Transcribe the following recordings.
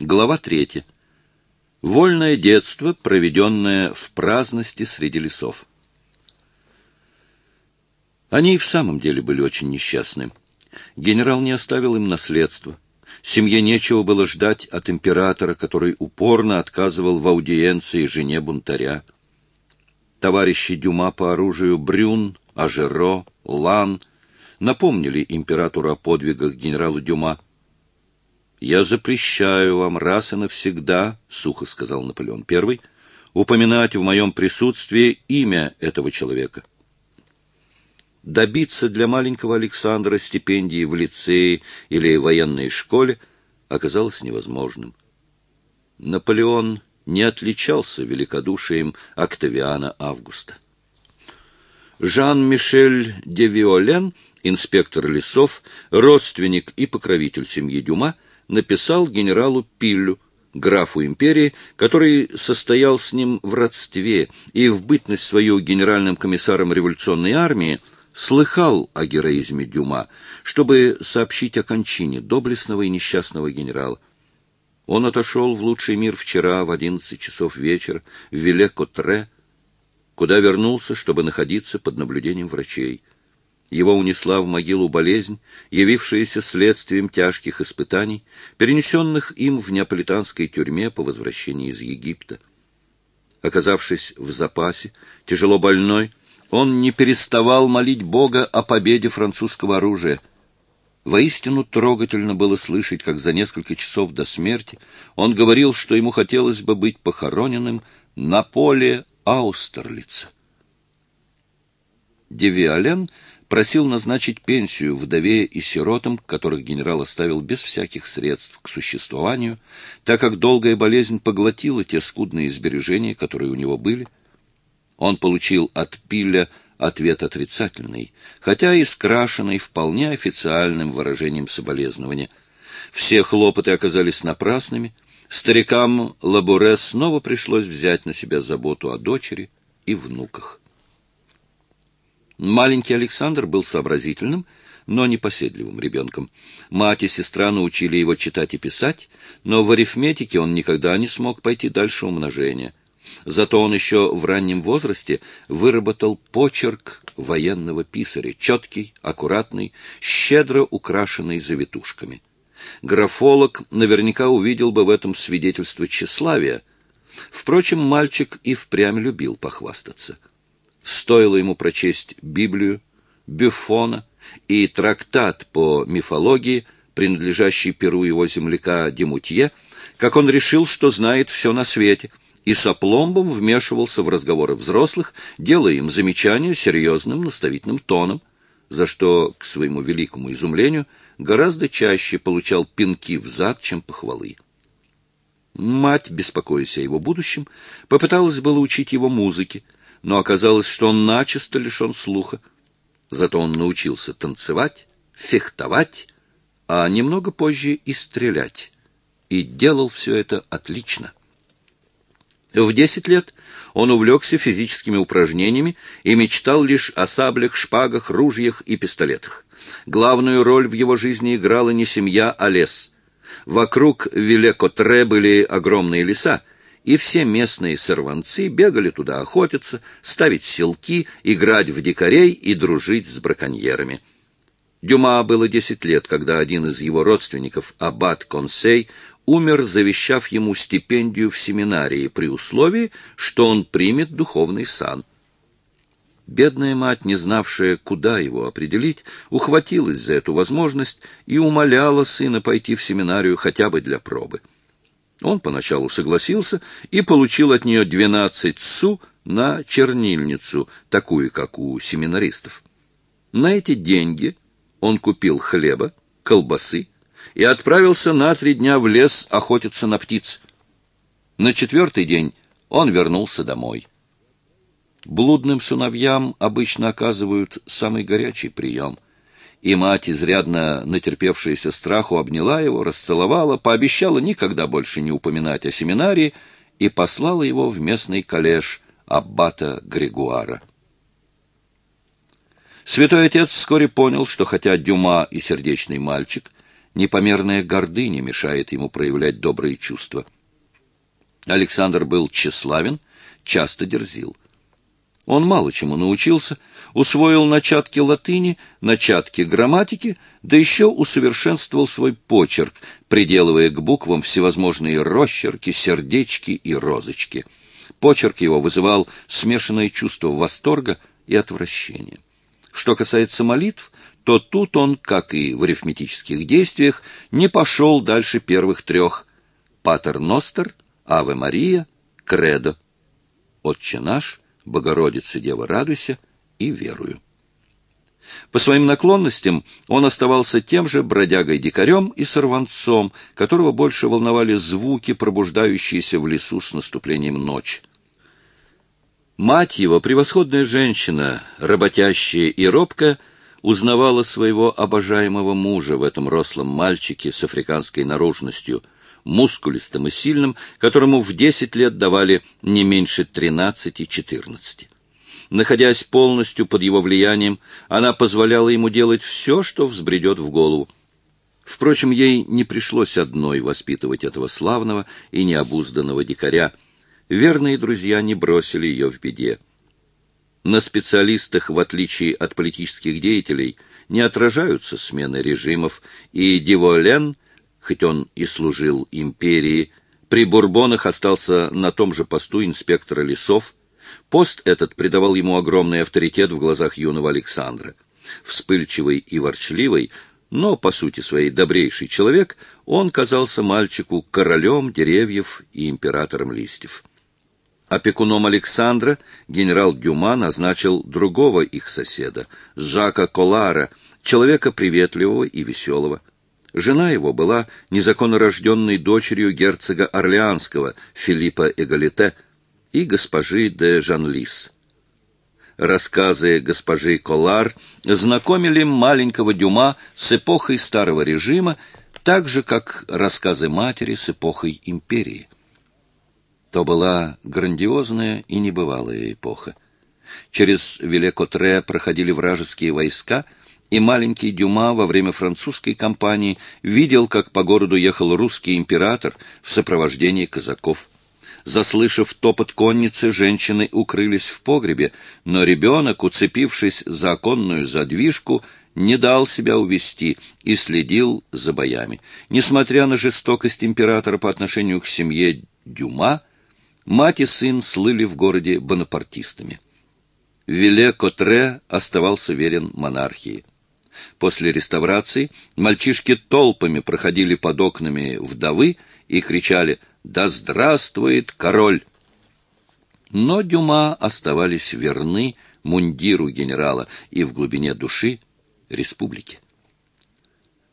Глава третья. Вольное детство, проведенное в праздности среди лесов. Они и в самом деле были очень несчастны. Генерал не оставил им наследства. Семье нечего было ждать от императора, который упорно отказывал в аудиенции жене бунтаря. Товарищи Дюма по оружию Брюн, Ажеро, Лан напомнили императору о подвигах генерала Дюма. «Я запрещаю вам раз и навсегда», — сухо сказал Наполеон I, — «упоминать в моем присутствии имя этого человека добиться для маленького Александра стипендии в лицее или военной школе оказалось невозможным. Наполеон не отличался великодушием Октавиана Августа. Жан-Мишель де Виолен, инспектор лесов, родственник и покровитель семьи Дюма, написал генералу Пиллю, графу империи, который состоял с ним в родстве и в бытность свою генеральным комиссаром революционной армии, слыхал о героизме Дюма, чтобы сообщить о кончине доблестного и несчастного генерала. Он отошел в лучший мир вчера в одиннадцать часов вечера в Виле-Котре, куда вернулся, чтобы находиться под наблюдением врачей. Его унесла в могилу болезнь, явившаяся следствием тяжких испытаний, перенесенных им в неаполитанской тюрьме по возвращении из Египта. Оказавшись в запасе, тяжело больной, он не переставал молить Бога о победе французского оружия. Воистину трогательно было слышать, как за несколько часов до смерти он говорил, что ему хотелось бы быть похороненным на поле Аустерлица. Девиален просил назначить пенсию вдове и сиротам, которых генерал оставил без всяких средств к существованию, так как долгая болезнь поглотила те скудные сбережения, которые у него были — он получил от Пилля ответ отрицательный, хотя и скрашенный вполне официальным выражением соболезнования. Все хлопоты оказались напрасными. Старикам Лабуре снова пришлось взять на себя заботу о дочери и внуках. Маленький Александр был сообразительным, но непоседливым ребенком. Мать и сестра научили его читать и писать, но в арифметике он никогда не смог пойти дальше умножения. Зато он еще в раннем возрасте выработал почерк военного писаря, четкий, аккуратный, щедро украшенный завитушками. Графолог наверняка увидел бы в этом свидетельство тщеславия. Впрочем, мальчик и впрямь любил похвастаться. Стоило ему прочесть Библию, Бюфона и трактат по мифологии, принадлежащий перу его земляка Демутье, как он решил, что знает все на свете — и с опломбом вмешивался в разговоры взрослых, делая им замечания серьезным наставительным тоном, за что, к своему великому изумлению, гораздо чаще получал пинки в зад, чем похвалы. Мать, беспокоясь о его будущем, попыталась было учить его музыке, но оказалось, что он начисто лишен слуха. Зато он научился танцевать, фехтовать, а немного позже и стрелять. И делал все это отлично. В десять лет он увлекся физическими упражнениями и мечтал лишь о саблях, шпагах, ружьях и пистолетах. Главную роль в его жизни играла не семья, а лес. Вокруг Вилекотре были огромные леса, и все местные сорванцы бегали туда охотиться, ставить селки, играть в дикарей и дружить с браконьерами. Дюма было десять лет, когда один из его родственников, аббат Консей, умер, завещав ему стипендию в семинарии при условии, что он примет духовный сан. Бедная мать, не знавшая, куда его определить, ухватилась за эту возможность и умоляла сына пойти в семинарию хотя бы для пробы. Он поначалу согласился и получил от нее двенадцать су на чернильницу, такую, как у семинаристов. На эти деньги он купил хлеба, колбасы, и отправился на три дня в лес охотиться на птиц. На четвертый день он вернулся домой. Блудным сыновьям обычно оказывают самый горячий прием. И мать, изрядно натерпевшаяся страху, обняла его, расцеловала, пообещала никогда больше не упоминать о семинарии и послала его в местный коллеж аббата Григуара. Святой отец вскоре понял, что хотя Дюма и сердечный мальчик — непомерная гордыня мешает ему проявлять добрые чувства. Александр был тщеславен, часто дерзил. Он мало чему научился, усвоил начатки латыни, начатки грамматики, да еще усовершенствовал свой почерк, приделывая к буквам всевозможные росчерки, сердечки и розочки. Почерк его вызывал смешанное чувство восторга и отвращения. Что касается молитв, то тут он, как и в арифметических действиях, не пошел дальше первых трех «Патер Ностер», «Аве Мария», «Кредо», «Отче наш», «Богородица, Дева, радуйся» и «Верую». По своим наклонностям он оставался тем же бродягой-дикарем и сорванцом, которого больше волновали звуки, пробуждающиеся в лесу с наступлением ночи. Мать его, превосходная женщина, работящая и робкая, узнавала своего обожаемого мужа в этом рослом мальчике с африканской наружностью, мускулистым и сильным, которому в десять лет давали не меньше тринадцати-четырнадцати. Находясь полностью под его влиянием, она позволяла ему делать все, что взбредет в голову. Впрочем, ей не пришлось одной воспитывать этого славного и необузданного дикаря. Верные друзья не бросили ее в беде. На специалистах, в отличие от политических деятелей, не отражаются смены режимов, и Диволен, хоть он и служил империи, при Бурбонах остался на том же посту инспектора лесов. Пост этот придавал ему огромный авторитет в глазах юного Александра. Вспыльчивый и ворчливый, но, по сути своей, добрейший человек, он казался мальчику королем деревьев и императором листьев. Опекуном Александра генерал Дюма назначил другого их соседа, Жака Колара, человека приветливого и веселого. Жена его была незаконно рожденной дочерью герцога Орлеанского Филиппа Эгалите и госпожи де Жанлис. Рассказы госпожи Колар знакомили маленького Дюма с эпохой старого режима, так же, как рассказы матери с эпохой империи. То была грандиозная и небывалая эпоха. Через Велекотре проходили вражеские войска, и маленький Дюма во время французской кампании видел, как по городу ехал русский император в сопровождении казаков. Заслышав топот конницы, женщины укрылись в погребе, но ребенок, уцепившись за оконную задвижку, не дал себя увести и следил за боями. Несмотря на жестокость императора по отношению к семье Дюма, Мать и сын слыли в городе бонапартистами. Виле-Котре оставался верен монархии. После реставрации мальчишки толпами проходили под окнами вдовы и кричали «Да здравствует король!». Но Дюма оставались верны мундиру генерала и в глубине души республики.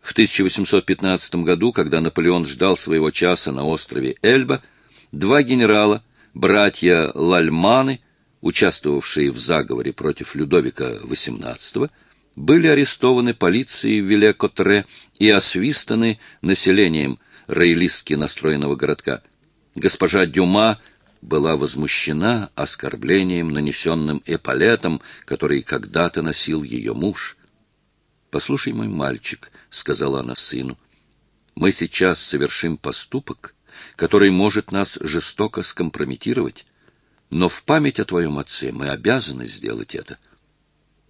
В 1815 году, когда Наполеон ждал своего часа на острове Эльба, два генерала, братья Лальманы, участвовавшие в заговоре против Людовика XVIII, были арестованы полицией Вилекотре и освистаны населением роялистски настроенного городка. Госпожа Дюма была возмущена оскорблением, нанесенным эполетом, который когда-то носил ее муж. «Послушай, мой мальчик», — сказала она сыну, — «мы сейчас совершим поступок, который может нас жестоко скомпрометировать, но в память о твоем отце мы обязаны сделать это.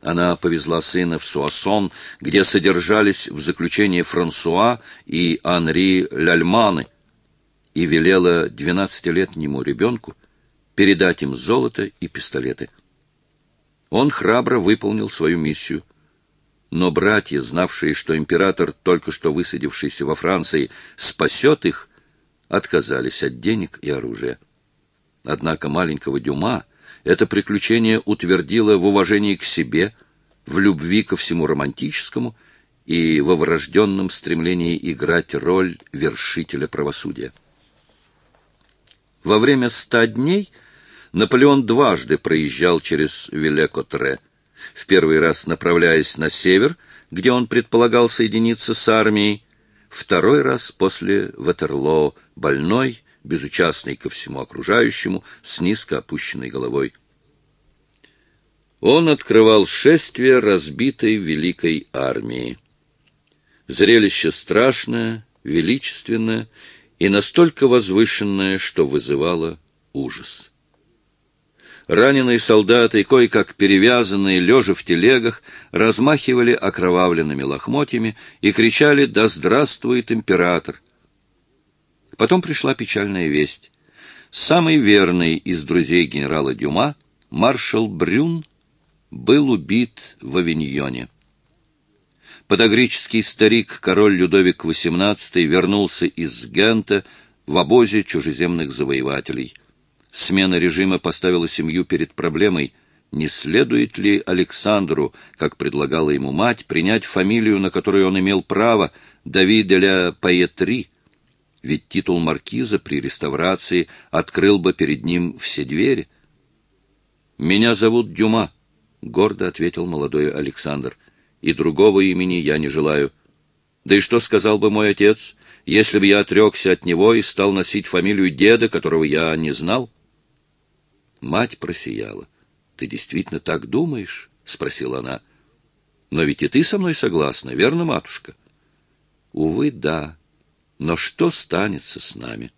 Она повезла сына в Суассон, где содержались в заключении Франсуа и Анри Ляльманы, и велела двенадцатилетнему ребенку передать им золото и пистолеты. Он храбро выполнил свою миссию. Но братья, знавшие, что император, только что высадившийся во Франции, спасет их, отказались от денег и оружия. Однако маленького Дюма это приключение утвердило в уважении к себе, в любви ко всему романтическому и во врожденном стремлении играть роль вершителя правосудия. Во время ста дней Наполеон дважды проезжал через Вилекотре, в первый раз направляясь на север, где он предполагал соединиться с армией, второй раз после Ватерлоо, больной, безучастный ко всему окружающему, с низко опущенной головой. Он открывал шествие разбитой великой армии. Зрелище страшное, величественное и настолько возвышенное, что вызывало ужас. Раненые солдаты, кое-как перевязанные, лежа в телегах, размахивали окровавленными лохмотьями и кричали «Да здравствует император!». Потом пришла печальная весть. Самый верный из друзей генерала Дюма, маршал Брюн, был убит в Авиньоне. Подогреческий старик, король Людовик XVIII, вернулся из Гента в обозе чужеземных завоевателей – Смена режима поставила семью перед проблемой, не следует ли Александру, как предлагала ему мать, принять фамилию, на которую он имел право, Давида ля Паетри, ведь титул маркиза при реставрации открыл бы перед ним все двери. «Меня зовут Дюма», — гордо ответил молодой Александр, — «и другого имени я не желаю. Да и что сказал бы мой отец, если бы я отрекся от него и стал носить фамилию деда, которого я не знал?» Мать просияла. «Ты действительно так думаешь?» — спросила она. «Но ведь и ты со мной согласна, верно, матушка?» «Увы, да. Но что станется с нами?»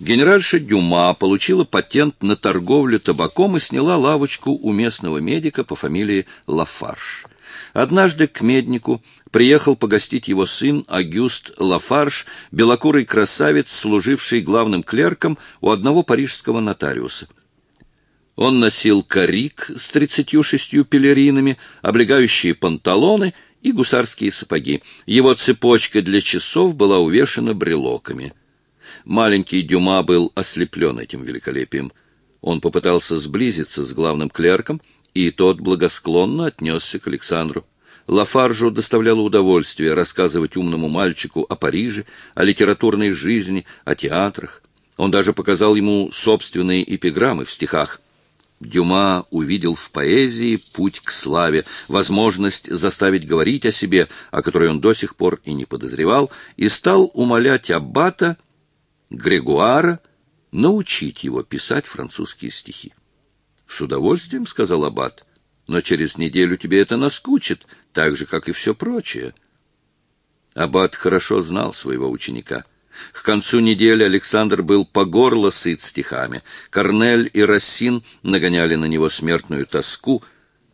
Генеральша Дюма получила патент на торговлю табаком и сняла лавочку у местного медика по фамилии Лафарш. Однажды к меднику приехал погостить его сын Агюст Лафарш, белокурый красавец, служивший главным клерком у одного парижского нотариуса. Он носил карик с тридцатью шестью пелеринами, облегающие панталоны и гусарские сапоги. Его цепочка для часов была увешана брелоками. Маленький Дюма был ослеплен этим великолепием. Он попытался сблизиться с главным клерком — и тот благосклонно отнесся к Александру. Лафаржу доставляло удовольствие рассказывать умному мальчику о Париже, о литературной жизни, о театрах. Он даже показал ему собственные эпиграммы в стихах. Дюма увидел в поэзии путь к славе, возможность заставить говорить о себе, о которой он до сих пор и не подозревал, и стал умолять аббата Грегуара научить его писать французские стихи. — С удовольствием, — сказал Аббат, — но через неделю тебе это наскучит, так же, как и все прочее. Аббат хорошо знал своего ученика. К концу недели Александр был по горло сыт стихами. Корнель и Рассин нагоняли на него смертную тоску.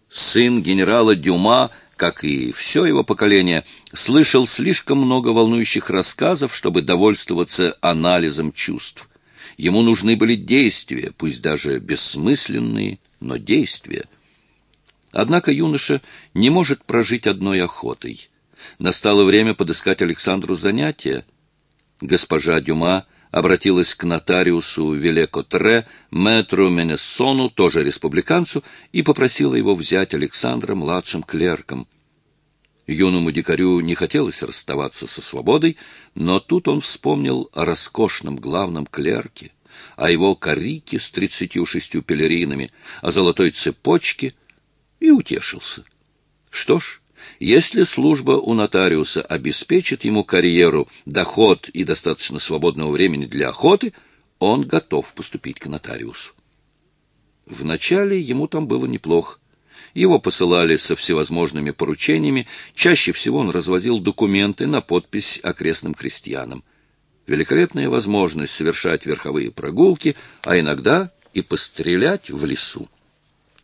Сын генерала Дюма, как и все его поколение, слышал слишком много волнующих рассказов, чтобы довольствоваться анализом чувств. Ему нужны были действия, пусть даже бессмысленные, но действия. Однако юноша не может прожить одной охотой. Настало время подыскать Александру занятия. Госпожа Дюма обратилась к нотариусу Велекотре, мэтру Менессону, тоже республиканцу, и попросила его взять Александра младшим клерком. Юному дикарю не хотелось расставаться со свободой, но тут он вспомнил о роскошном главном клерке, о его корике с тридцатью шестью пелеринами, о золотой цепочке и утешился. Что ж, если служба у нотариуса обеспечит ему карьеру, доход и достаточно свободного времени для охоты, он готов поступить к нотариусу. Вначале ему там было неплохо. Его посылали со всевозможными поручениями, чаще всего он развозил документы на подпись окрестным крестьянам. Великолепная возможность совершать верховые прогулки, а иногда и пострелять в лесу.